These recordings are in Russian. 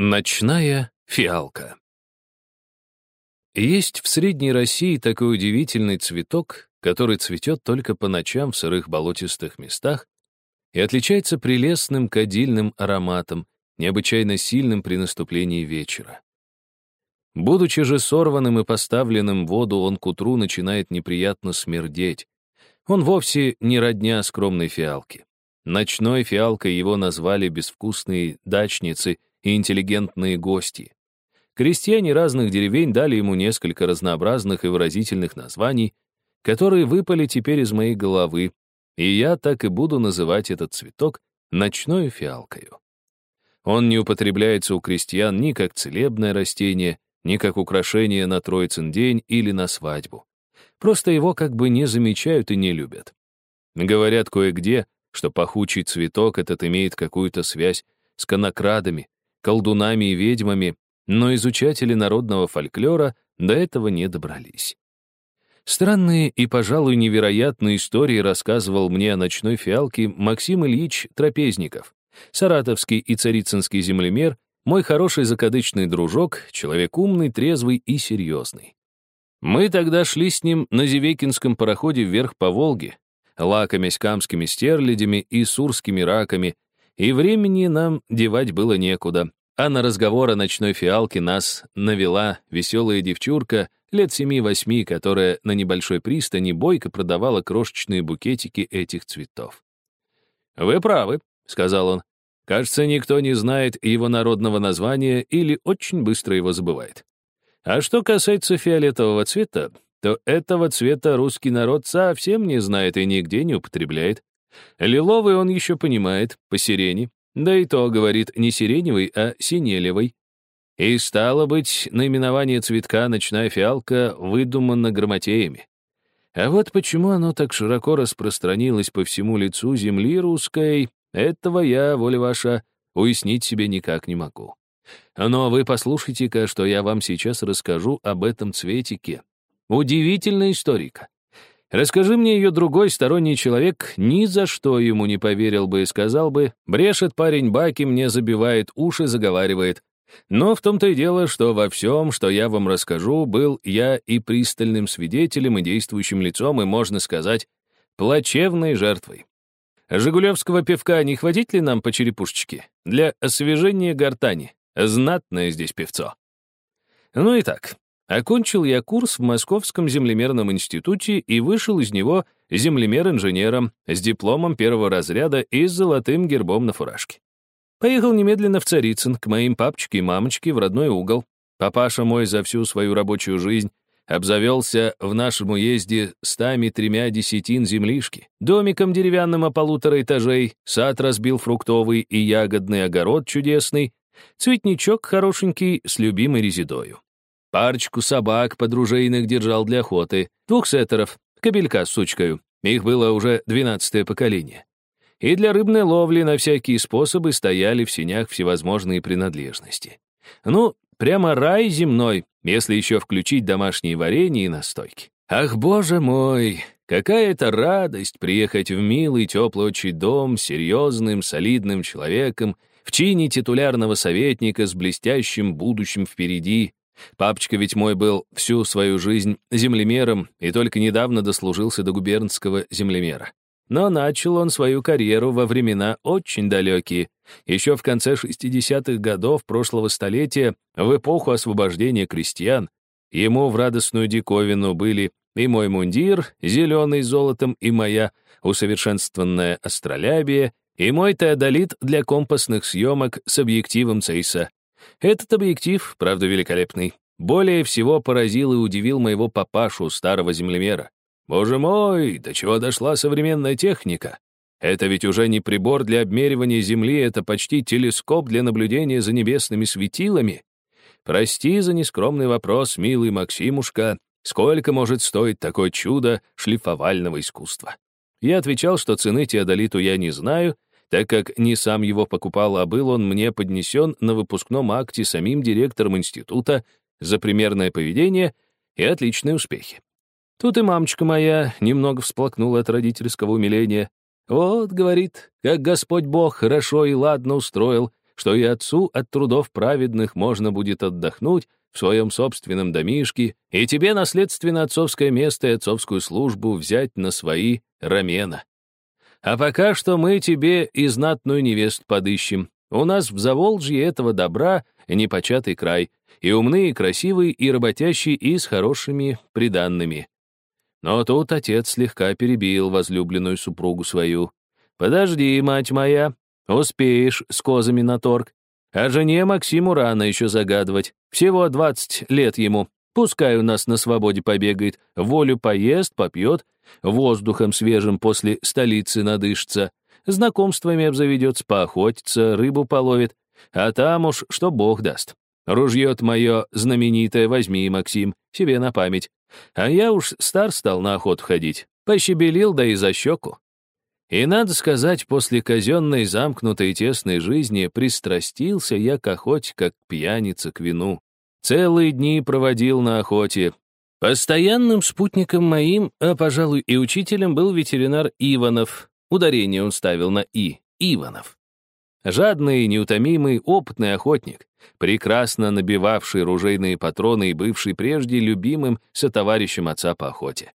Ночная фиалка. Есть в Средней России такой удивительный цветок, который цветет только по ночам в сырых болотистых местах и отличается прелестным кадильным ароматом, необычайно сильным при наступлении вечера. Будучи же сорванным и поставленным в воду, он к утру начинает неприятно смердеть. Он вовсе не родня скромной фиалки. Ночной фиалкой его назвали безвкусные дачницы — и интеллигентные гости. Крестьяне разных деревень дали ему несколько разнообразных и выразительных названий, которые выпали теперь из моей головы, и я так и буду называть этот цветок ночной фиалкою. Он не употребляется у крестьян ни как целебное растение, ни как украшение на Троицын день или на свадьбу. Просто его как бы не замечают и не любят. Говорят кое-где, что пахучий цветок этот имеет какую-то связь с конокрадами, колдунами и ведьмами, но изучатели народного фольклора до этого не добрались. Странные и, пожалуй, невероятные истории рассказывал мне о ночной фиалке Максим Ильич Трапезников, саратовский и царицынский землемер, мой хороший закадычный дружок, человек умный, трезвый и серьезный. Мы тогда шли с ним на Зевекинском пароходе вверх по Волге, лакомясь камскими стерлядями и сурскими раками, и времени нам девать было некуда. А на разговор о ночной фиалке нас навела веселая девчурка лет семи-восьми, которая на небольшой пристани бойко продавала крошечные букетики этих цветов. «Вы правы», — сказал он. «Кажется, никто не знает его народного названия или очень быстро его забывает. А что касается фиолетового цвета, то этого цвета русский народ совсем не знает и нигде не употребляет. Лиловый он еще понимает, по сирене, да и то, говорит, не сиреневый, а синелевый. И стало быть, наименование цветка «ночная фиалка» выдумано грамотеями. А вот почему оно так широко распространилось по всему лицу земли русской, этого я, воля ваша, уяснить себе никак не могу. Но вы послушайте-ка, что я вам сейчас расскажу об этом цветике. Удивительная историка. Расскажи мне ее другой сторонний человек, ни за что ему не поверил бы и сказал бы, брешет парень баки, мне забивает уши, заговаривает. Но в том-то и дело, что во всем, что я вам расскажу, был я и пристальным свидетелем, и действующим лицом, и, можно сказать, плачевной жертвой. Жигулевского пивка не хватить ли нам по черепушечке? Для освежения гортани. Знатное здесь певцо. Ну и так, Окончил я курс в Московском землемерном институте и вышел из него землемер-инженером с дипломом первого разряда и с золотым гербом на фуражке. Поехал немедленно в Царицын к моим папочке и мамочке в родной угол. Папаша мой за всю свою рабочую жизнь обзавелся в нашем уезде стами тремя десятин землишки, домиком деревянным о полутора этажей, сад разбил фруктовый и ягодный огород чудесный, цветничок хорошенький с любимой резидою. Парочку собак подружейных держал для охоты, двух сеттеров, кобелька с сучкою. Их было уже двенадцатое поколение. И для рыбной ловли на всякие способы стояли в синях всевозможные принадлежности. Ну, прямо рай земной, если еще включить домашние варенья и настойки. Ах, боже мой, какая это радость приехать в милый теплый дом с серьезным, солидным человеком, в чине титулярного советника с блестящим будущим впереди, Папочка ведь мой был всю свою жизнь землемером и только недавно дослужился до губернского землемера. Но начал он свою карьеру во времена очень далекие, еще в конце 60-х годов прошлого столетия, в эпоху освобождения крестьян. Ему в радостную диковину были и мой мундир, зеленый золотом, и моя усовершенствованная астролябия, и мой теодолит для компасных съемок с объективом Цейса. Этот объектив, правда великолепный, более всего поразил и удивил моего папашу, старого землемера. Боже мой, до чего дошла современная техника? Это ведь уже не прибор для обмеривания Земли, это почти телескоп для наблюдения за небесными светилами. Прости за нескромный вопрос, милый Максимушка, сколько может стоить такое чудо шлифовального искусства? Я отвечал, что цены теодолиту я не знаю, так как не сам его покупал, а был он мне поднесен на выпускном акте самим директором института за примерное поведение и отличные успехи. Тут и мамочка моя немного всплакнула от родительского умиления. «Вот, — говорит, — как Господь Бог хорошо и ладно устроил что и отцу от трудов праведных можно будет отдохнуть в своем собственном домишке, и тебе наследственно отцовское место и отцовскую службу взять на свои рамена. А пока что мы тебе и знатную невест подыщем. У нас в Заволжье этого добра непочатый край, и умные, и красивые, и работящие, и с хорошими приданными. Но тут отец слегка перебил возлюбленную супругу свою. «Подожди, мать моя, успеешь с козами на торг. А жене Максиму рано еще загадывать. Всего двадцать лет ему. Пускай у нас на свободе побегает, волю поест, попьет, воздухом свежим после столицы надышится, знакомствами обзаведется, поохотится, рыбу половит, а там уж что бог даст. Ружье-то мое знаменитое возьми, Максим, себе на память. А я уж стар стал на охоту ходить, пощебелил, да и за щеку. И, надо сказать, после казенной замкнутой тесной жизни пристрастился я к охоте, как пьяница к вину. Целые дни проводил на охоте. Постоянным спутником моим, а, пожалуй, и учителем был ветеринар Иванов. Ударение он ставил на «и» — Иванов. Жадный, неутомимый, опытный охотник, прекрасно набивавший ружейные патроны и бывший прежде любимым сотоварищем отца по охоте.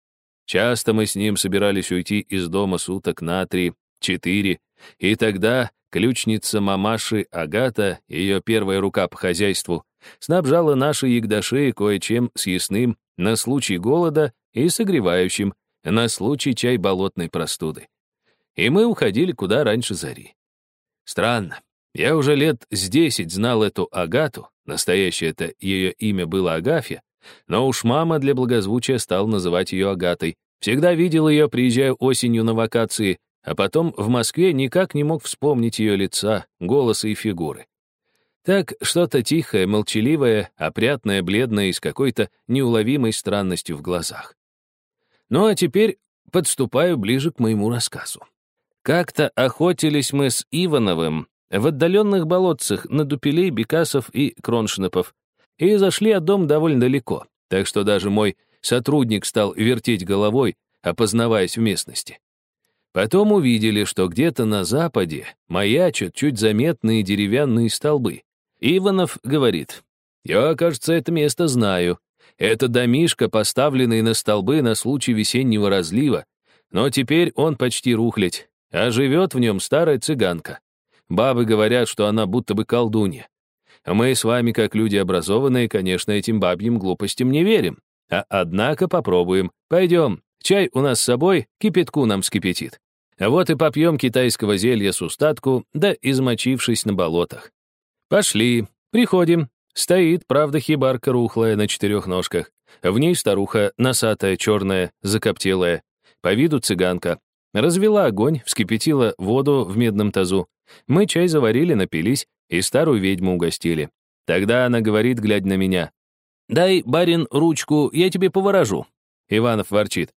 Часто мы с ним собирались уйти из дома суток на три, четыре, и тогда ключница мамаши Агата, ее первая рука по хозяйству, снабжала наши ягдаши кое-чем съестным на случай голода и согревающим на случай чай болотной простуды. И мы уходили куда раньше зари. Странно, я уже лет с десять знал эту Агату, настоящее это ее имя было Агафья, но уж мама для благозвучия стал называть ее Агатой. Всегда видел ее, приезжая осенью на вакации, а потом в Москве никак не мог вспомнить ее лица, голоса и фигуры. Так что-то тихое, молчаливое, опрятное, бледное и с какой-то неуловимой странностью в глазах. Ну а теперь подступаю ближе к моему рассказу. Как-то охотились мы с Ивановым в отдаленных болотцах на дупелей, бекасов и кроншнепов, и зашли от дома довольно далеко, так что даже мой сотрудник стал вертеть головой, опознаваясь в местности. Потом увидели, что где-то на западе маячат чуть заметные деревянные столбы. Иванов говорит, «Я, кажется, это место знаю. Это домишко, поставленный на столбы на случай весеннего разлива, но теперь он почти рухлядь, а живет в нем старая цыганка. Бабы говорят, что она будто бы колдунья. Мы с вами, как люди образованные, конечно, этим бабьим глупостям не верим. А однако попробуем. Пойдем. Чай у нас с собой, кипятку нам скипятит. Вот и попьем китайского зелья с устатку, да измочившись на болотах. Пошли. Приходим. Стоит, правда, хибарка рухлая на четырех ножках. В ней старуха, носатая, черная, закоптелая. По виду цыганка. Развела огонь, вскипятила воду в медном тазу. Мы чай заварили, напились, и старую ведьму угостили. Тогда она говорит, глядя на меня, «Дай, барин, ручку, я тебе поворожу». Иванов ворчит,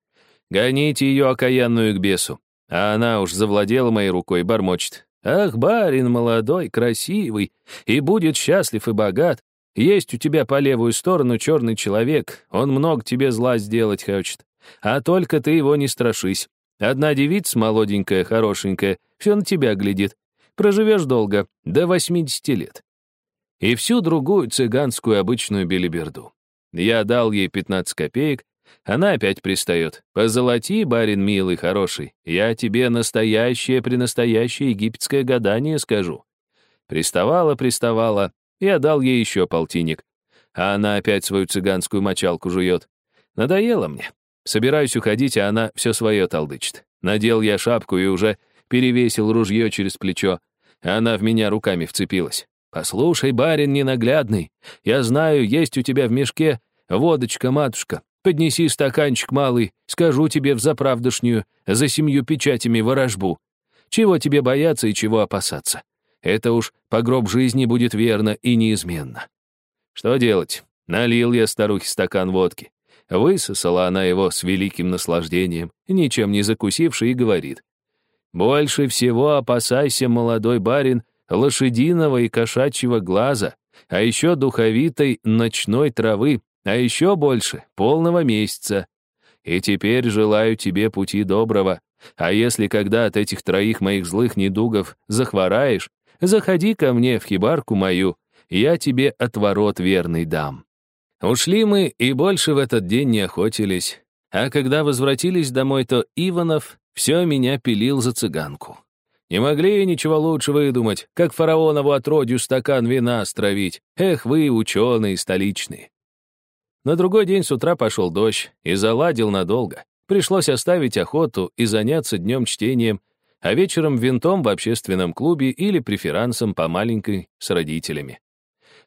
«Гоните ее окаянную к бесу». А она уж завладела моей рукой, бормочет, «Ах, барин молодой, красивый, и будет счастлив и богат. Есть у тебя по левую сторону черный человек, он много тебе зла сделать хочет. А только ты его не страшись. Одна девица молоденькая, хорошенькая, все на тебя глядит. Проживешь долго, до 80 лет. И всю другую цыганскую обычную белиберду. Я дал ей 15 копеек, она опять пристает. «Позолоти, барин милый, хороший, я тебе настоящее-пренастоящее египетское гадание скажу». Приставала, приставала, я дал ей еще полтинник. А она опять свою цыганскую мочалку жует. Надоело мне. Собираюсь уходить, а она все свое толдычит. Надел я шапку и уже перевесил ружье через плечо. Она в меня руками вцепилась. «Послушай, барин ненаглядный, я знаю, есть у тебя в мешке водочка-матушка. Поднеси стаканчик малый, скажу тебе в заправдошнюю, за семью печатями ворожбу. Чего тебе бояться и чего опасаться? Это уж по гроб жизни будет верно и неизменно». Что делать? Налил я старухе стакан водки. Высосала она его с великим наслаждением, ничем не закусивши, и говорит. Больше всего опасайся, молодой барин, лошадиного и кошачьего глаза, а еще духовитой ночной травы, а еще больше полного месяца. И теперь желаю тебе пути доброго. А если когда от этих троих моих злых недугов захвораешь, Заходи ко мне в хибарку мою, я тебе отворот верный дам». Ушли мы и больше в этот день не охотились. А когда возвратились домой, то Иванов все меня пилил за цыганку. Не могли ничего лучше выдумать, как фараонову отродью стакан вина стравить. Эх вы, ученые столичные. На другой день с утра пошел дождь и заладил надолго. Пришлось оставить охоту и заняться днем чтением, а вечером винтом в общественном клубе или преферансом по маленькой с родителями.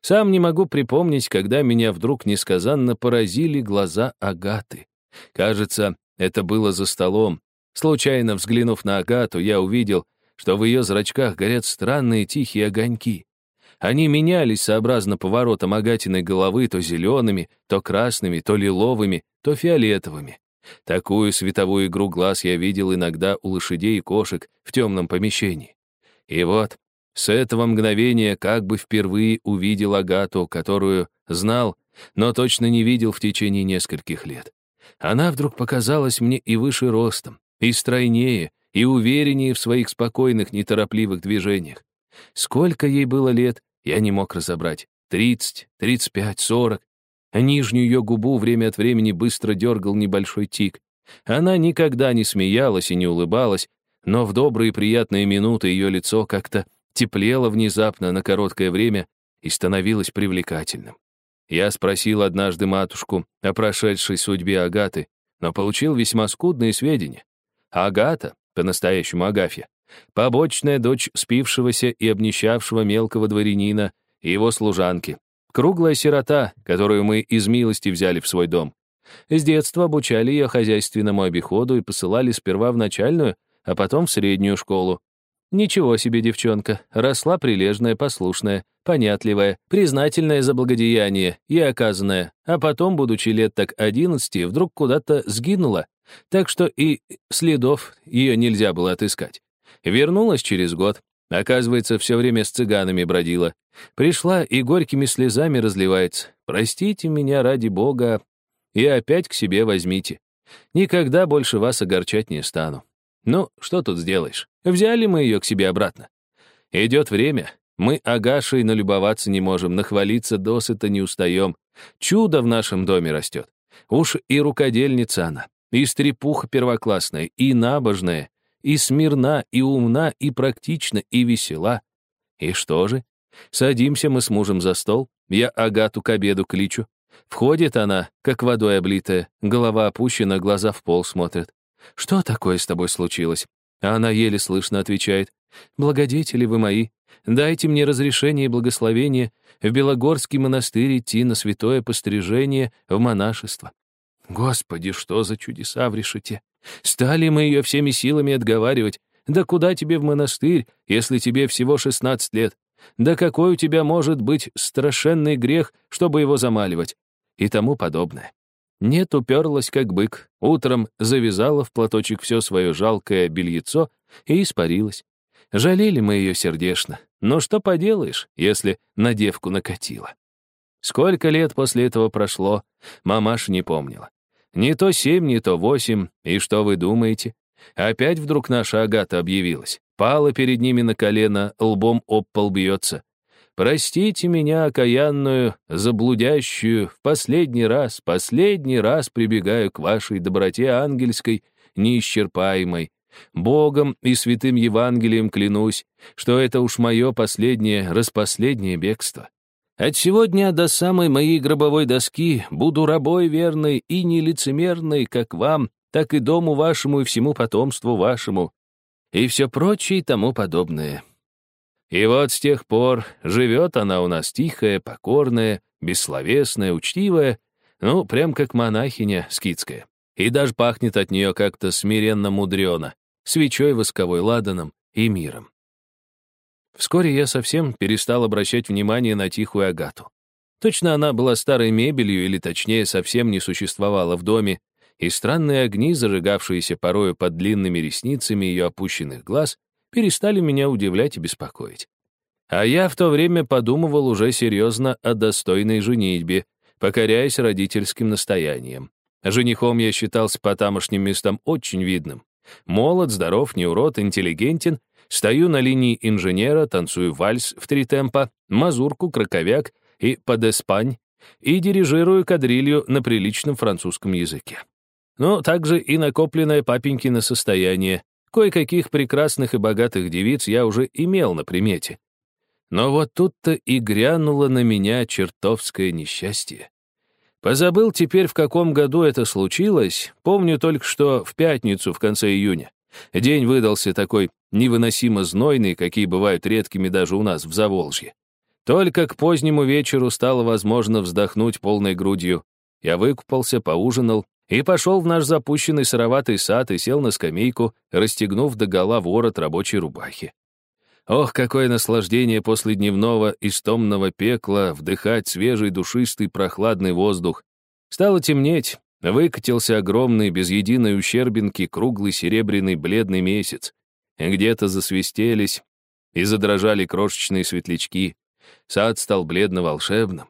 Сам не могу припомнить, когда меня вдруг несказанно поразили глаза Агаты. Кажется, это было за столом. Случайно взглянув на Агату, я увидел, что в ее зрачках горят странные тихие огоньки. Они менялись сообразно поворотам Агатиной головы то зелеными, то красными, то лиловыми, то фиолетовыми. Такую световую игру глаз я видел иногда у лошадей и кошек в темном помещении. И вот, с этого мгновения как бы впервые увидел Агату, которую знал, но точно не видел в течение нескольких лет. Она вдруг показалась мне и выше ростом, и стройнее, и увереннее в своих спокойных, неторопливых движениях. Сколько ей было лет, я не мог разобрать. Тридцать, тридцать пять, сорок. А нижнюю ее губу время от времени быстро дергал небольшой тик. Она никогда не смеялась и не улыбалась, но в добрые приятные минуты ее лицо как-то теплело внезапно на короткое время и становилось привлекательным. Я спросил однажды матушку о прошедшей судьбе Агаты, но получил весьма скудные сведения. Агата, по-настоящему Агафья, побочная дочь спившегося и обнищавшего мелкого дворянина и его служанки, круглая сирота, которую мы из милости взяли в свой дом. С детства обучали ее хозяйственному обиходу и посылали сперва в начальную, а потом в среднюю школу. Ничего себе девчонка, росла прилежная, послушная, понятливая, признательная за благодеяние и оказанное, а потом, будучи лет так одиннадцати, вдруг куда-то сгинула, так что и следов ее нельзя было отыскать. Вернулась через год. Оказывается, все время с цыганами бродила. Пришла и горькими слезами разливается. «Простите меня ради Бога и опять к себе возьмите. Никогда больше вас огорчать не стану». Ну, что тут сделаешь? Взяли мы ее к себе обратно. Идет время. Мы Агашей налюбоваться не можем, нахвалиться досыта не устаем. Чудо в нашем доме растет. Уж и рукодельница она, и стрепуха первоклассная, и набожная, и смирна, и умна, и практична, и весела. И что же? Садимся мы с мужем за стол, я Агату к обеду кличу. Входит она, как водой облитая, голова опущена, глаза в пол смотрят. «Что такое с тобой случилось?» А она еле слышно отвечает. «Благодетели вы мои, дайте мне разрешение и благословение в Белогорский монастырь идти на святое пострижение в монашество». Господи, что за чудеса в решете! Стали мы ее всеми силами отговаривать. Да куда тебе в монастырь, если тебе всего 16 лет? Да какой у тебя может быть страшенный грех, чтобы его замаливать? И тому подобное. Нет, уперлась, как бык. Утром завязала в платочек все свое жалкое бельецо и испарилась. Жалели мы ее сердечно. Но что поделаешь, если на девку накатила? Сколько лет после этого прошло, мамаш не помнила. Не то семь, не то восемь, и что вы думаете? Опять вдруг наша Агата объявилась. Пала перед ними на колено, лбом об пол бьется. Простите меня, окаянную, заблудящую, в последний раз, последний раз прибегаю к вашей доброте ангельской, неисчерпаемой. Богом и святым Евангелием клянусь, что это уж мое последнее, распоследнее бегство. От сегодня до самой моей гробовой доски буду рабой верной и нелицемерной, как вам, так и дому вашему и всему потомству вашему, и все прочее и тому подобное. И вот с тех пор живет она у нас тихая, покорная, бессловесная, учтивая, ну, прям как монахиня скидская. И даже пахнет от нее как-то смиренно мудрено, свечой восковой ладаном и миром. Вскоре я совсем перестал обращать внимание на тихую Агату. Точно она была старой мебелью, или точнее, совсем не существовала в доме, и странные огни, зажигавшиеся порою под длинными ресницами ее опущенных глаз, перестали меня удивлять и беспокоить. А я в то время подумывал уже серьезно о достойной женитьбе, покоряясь родительским настояниям. Женихом я считался по тамошним местам очень видным. Молод, здоров, не урод, интеллигентен, Стою на линии инженера, танцую вальс в три темпа, мазурку, краковяк и подеспань, и дирижирую кадрилью на приличном французском языке. Ну, также и накопленное папенькино состояние. Кое-каких прекрасных и богатых девиц я уже имел на примете. Но вот тут-то и грянуло на меня чертовское несчастье. Позабыл теперь, в каком году это случилось, помню только, что в пятницу в конце июня. День выдался такой невыносимо знойный, какие бывают редкими даже у нас в Заволжье. Только к позднему вечеру стало возможно вздохнуть полной грудью. Я выкупался, поужинал и пошел в наш запущенный сыроватый сад и сел на скамейку, расстегнув догола ворот рабочей рубахи. Ох, какое наслаждение после дневного истомного пекла вдыхать свежий, душистый, прохладный воздух. Стало темнеть, выкатился огромный, без единой ущербинки, круглый серебряный бледный месяц. Где-то засвистелись и задрожали крошечные светлячки. Сад стал бледно-волшебным.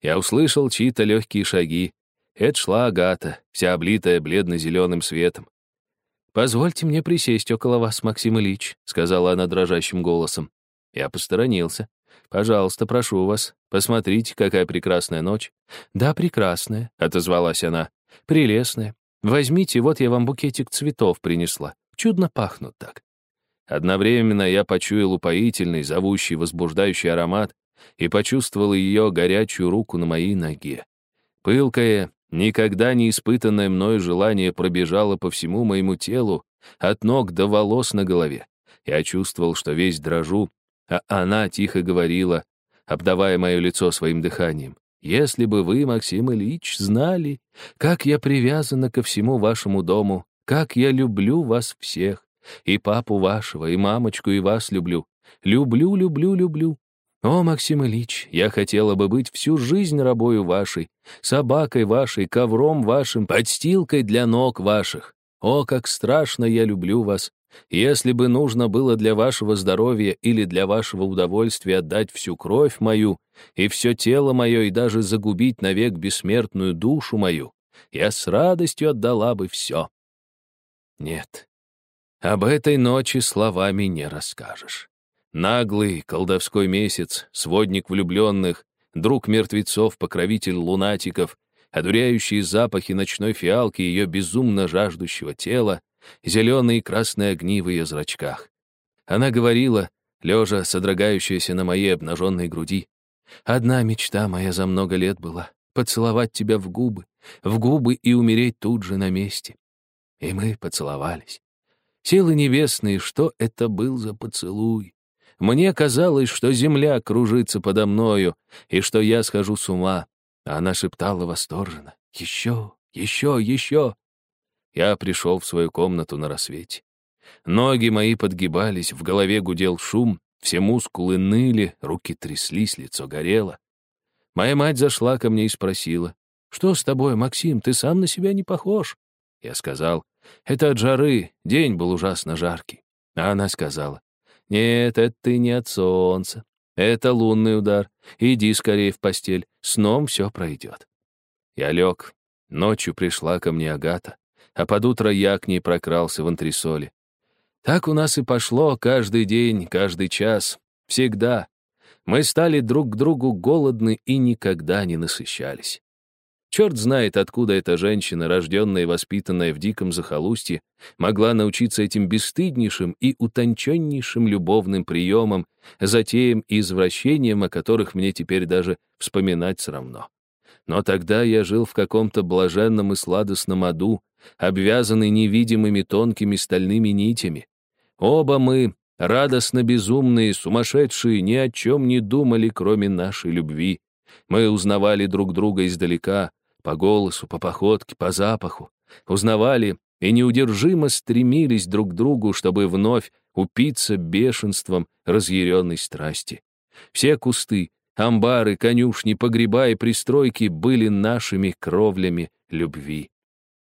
Я услышал чьи-то легкие шаги. Это шла Агата, вся облитая бледно-зеленым светом. «Позвольте мне присесть около вас, Максим Ильич», — сказала она дрожащим голосом. Я посторонился. «Пожалуйста, прошу вас, посмотрите, какая прекрасная ночь». «Да, прекрасная», — отозвалась она. «Прелестная. Возьмите, вот я вам букетик цветов принесла. Чудно пахнут так». Одновременно я почуял упоительный, зовущий, возбуждающий аромат и почувствовал ее горячую руку на моей ноге. Пылкое, никогда не испытанное мною желание пробежало по всему моему телу, от ног до волос на голове. Я чувствовал, что весь дрожу, а она тихо говорила, обдавая мое лицо своим дыханием. «Если бы вы, Максим Ильич, знали, как я привязана ко всему вашему дому, как я люблю вас всех, и папу вашего, и мамочку, и вас люблю. Люблю, люблю, люблю. О, Максим Ильич, я хотела бы быть всю жизнь рабою вашей, собакой вашей, ковром вашим, подстилкой для ног ваших. О, как страшно я люблю вас. Если бы нужно было для вашего здоровья или для вашего удовольствия отдать всю кровь мою и все тело мое и даже загубить навек бессмертную душу мою, я с радостью отдала бы все. Нет, об этой ночи словами не расскажешь. Наглый колдовской месяц, сводник влюбленных, друг мертвецов, покровитель лунатиков, одуряющие запахи ночной фиалки ее безумно жаждущего тела, зеленые и красные огни в ее зрачках. Она говорила, лежа, содрогающаяся на моей обнаженной груди, «Одна мечта моя за много лет была — поцеловать тебя в губы, в губы и умереть тут же на месте». И мы поцеловались. Силы небесные, что это был за поцелуй? Мне казалось, что земля кружится подо мною, и что я схожу с ума. Она шептала восторженно. «Еще, еще, еще!» Я пришел в свою комнату на рассвете. Ноги мои подгибались, в голове гудел шум, все мускулы ныли, руки тряслись, лицо горело. Моя мать зашла ко мне и спросила, «Что с тобой, Максим, ты сам на себя не похож?» Я сказал, это от жары, день был ужасно жаркий. А она сказала, «Нет, это ты не от солнца. Это лунный удар. Иди скорее в постель, сном все пройдет». Я лег. Ночью пришла ко мне Агата, а под утро я к ней прокрался в антресоле. Так у нас и пошло каждый день, каждый час, всегда. Мы стали друг к другу голодны и никогда не насыщались. Черт знает, откуда эта женщина, рожденная и воспитанная в диком захолустье, могла научиться этим бесстыднейшим и утонченнейшим любовным приемам, затеям и извращениям, о которых мне теперь даже вспоминать срамно. Но тогда я жил в каком-то блаженном и сладостном аду, обвязанный невидимыми тонкими стальными нитями. Оба мы, радостно безумные, сумасшедшие, ни о чем не думали, кроме нашей любви. Мы узнавали друг друга издалека, по голосу, по походке, по запаху. Узнавали и неудержимо стремились друг к другу, чтобы вновь упиться бешенством разъяренной страсти. Все кусты, амбары, конюшни, погреба и пристройки были нашими кровлями любви.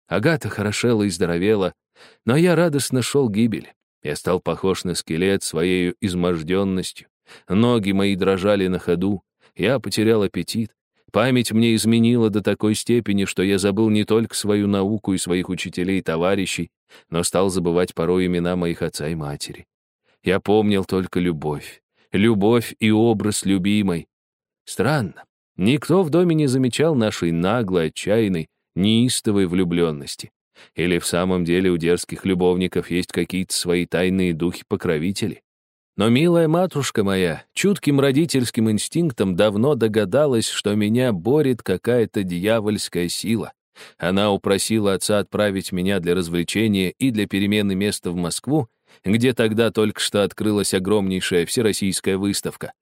Агата хорошела и здоровела, но я радостно шел гибель. Я стал похож на скелет своей изможденностью. Ноги мои дрожали на ходу, я потерял аппетит. Память мне изменила до такой степени, что я забыл не только свою науку и своих учителей и товарищей, но стал забывать порой имена моих отца и матери. Я помнил только любовь. Любовь и образ любимой. Странно. Никто в доме не замечал нашей наглой, отчаянной, неистовой влюбленности. Или в самом деле у дерзких любовников есть какие-то свои тайные духи-покровители? Но милая матушка моя чутким родительским инстинктом давно догадалась, что меня борет какая-то дьявольская сила. Она упросила отца отправить меня для развлечения и для перемены места в Москву, где тогда только что открылась огромнейшая всероссийская выставка.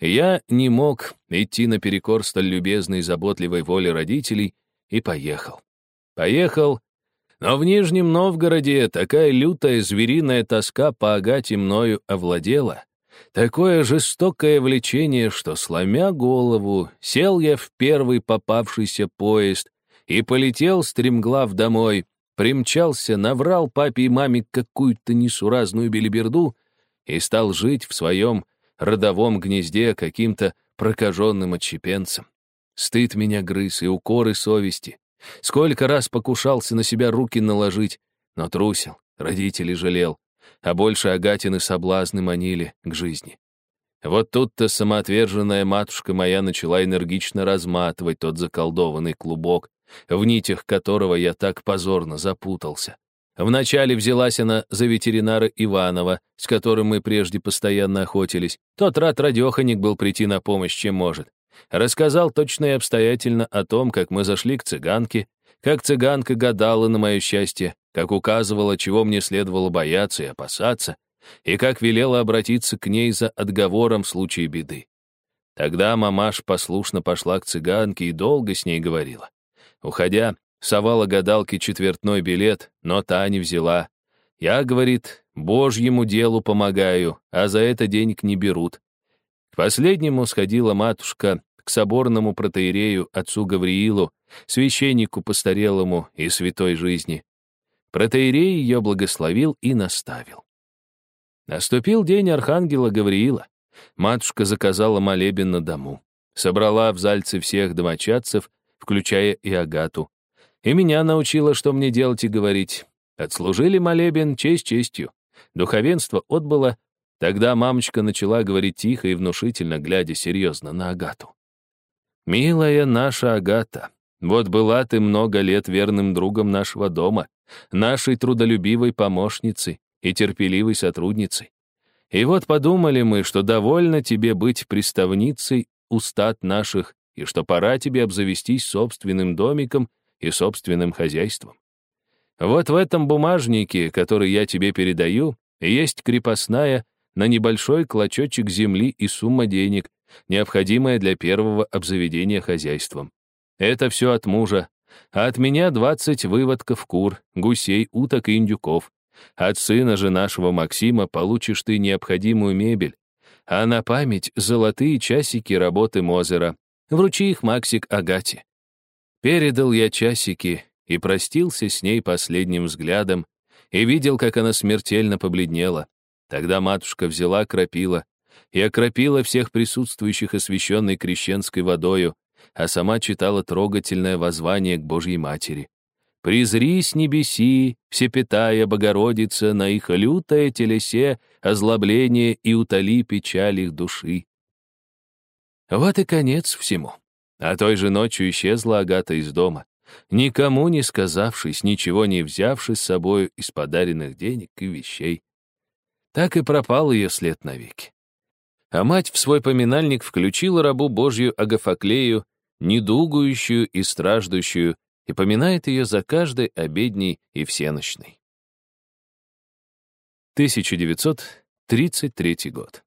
Я не мог идти наперекор столь любезной и заботливой воле родителей и поехал. Поехал, но в Нижнем Новгороде такая лютая звериная тоска по Агате мною овладела, такое жестокое влечение, что, сломя голову, сел я в первый попавшийся поезд и полетел стремглав домой, примчался, наврал папе и маме какую-то несуразную белиберду и стал жить в своем родовом гнезде каким-то прокаженным отщепенцем. Стыд меня грыз и укоры совести. Сколько раз покушался на себя руки наложить, но трусил, родителей жалел, а больше Агатины соблазны манили к жизни. Вот тут-то самоотверженная матушка моя начала энергично разматывать тот заколдованный клубок, в нитях которого я так позорно запутался. Вначале взялась она за ветеринара Иванова, с которым мы прежде постоянно охотились. Тот рад радеханик был прийти на помощь, чем может. Рассказал точно и обстоятельно о том, как мы зашли к цыганке, как цыганка гадала на мое счастье, как указывала, чего мне следовало бояться и опасаться, и как велела обратиться к ней за отговором в случае беды. Тогда мамаш послушно пошла к цыганке и долго с ней говорила. Уходя, Совала гадалке четвертной билет, но та не взяла. Я, говорит, божьему делу помогаю, а за это денег не берут. К последнему сходила матушка к соборному протеерею отцу Гавриилу, священнику постарелому и святой жизни. Протеерей ее благословил и наставил. Наступил день архангела Гавриила. Матушка заказала молебен на дому. Собрала в зальце всех домочадцев, включая и Агату. И меня научила, что мне делать и говорить. Отслужили молебен честь честью. Духовенство отбыло. Тогда мамочка начала говорить тихо и внушительно, глядя серьезно на Агату. «Милая наша Агата, вот была ты много лет верным другом нашего дома, нашей трудолюбивой помощницей и терпеливой сотрудницей. И вот подумали мы, что довольно тебе быть приставницей устат наших, и что пора тебе обзавестись собственным домиком и собственным хозяйством. Вот в этом бумажнике, который я тебе передаю, есть крепостная на небольшой клочочек земли и сумма денег, необходимая для первого обзаведения хозяйством. Это все от мужа, а от меня 20 выводков кур, гусей, уток и индюков. От сына же нашего Максима получишь ты необходимую мебель, а на память золотые часики работы Мозера. Вручи их, Максик, Агате. Передал я часики и простился с ней последним взглядом и видел, как она смертельно побледнела. Тогда матушка взяла крапила и окропила всех присутствующих освященной крещенской водою, а сама читала трогательное воззвание к Божьей Матери. «Призри с небеси, всепятая Богородица, на их лютое телесе озлобление и утоли печаль их души». Вот и конец всему. А той же ночью исчезла Агата из дома, никому не сказавшись, ничего не взявши с собой из подаренных денег и вещей. Так и пропал ее след навеки. А мать в свой поминальник включила рабу Божью Агафаклею, недугующую и страждущую, и поминает ее за каждой обедней и всеночной. 1933 год.